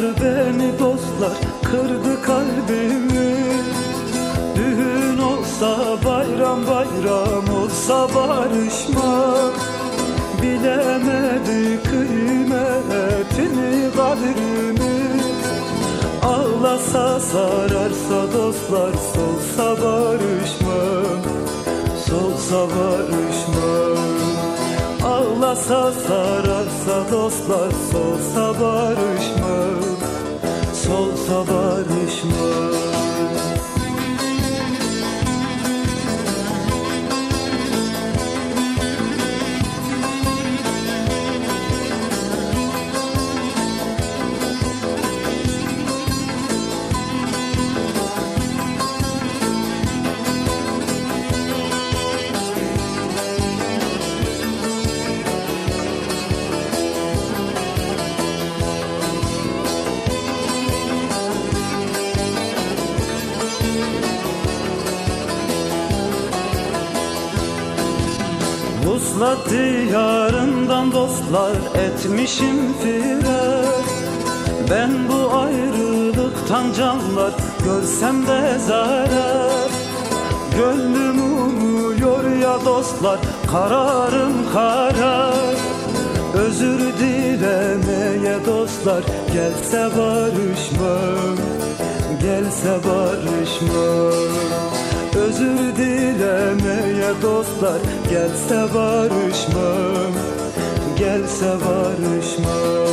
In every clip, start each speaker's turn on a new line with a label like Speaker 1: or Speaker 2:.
Speaker 1: Yar beni dostlar kırdı kalbimi. Düğün olsa bayram bayram olsa barışma Bilemedi kıymetini kadrini Ağlasa sararsa dostlar solsa barışma Solsa barışma Ağlasa sararsa dostlar solsa barışma Solsa barışma Vuslat diyarından dostlar etmişim firar. Ben bu ayrılıktan canlar görsem de zarar. Gönlüm umuyor ya dostlar kararım karar. Özür dilemeye dostlar gelse barışmam Gelse barışmam Özür dilemeye dostlar. Gelse barışmam Gelse barışmam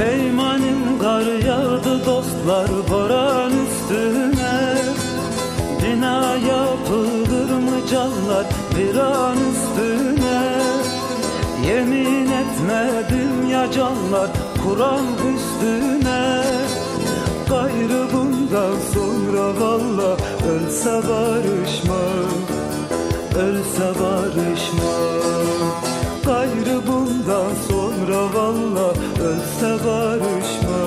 Speaker 1: Feymanin kar yağdı dostlar boran üstüne. Bina yapılır mı canlar bir an üstüne? Yemin etmedim ya canlar Kur'an üstüne. Gayrı bundan sonra valla ölse barışmam Ölse barışmam barışma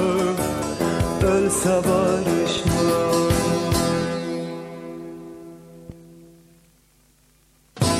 Speaker 1: Ölse barışma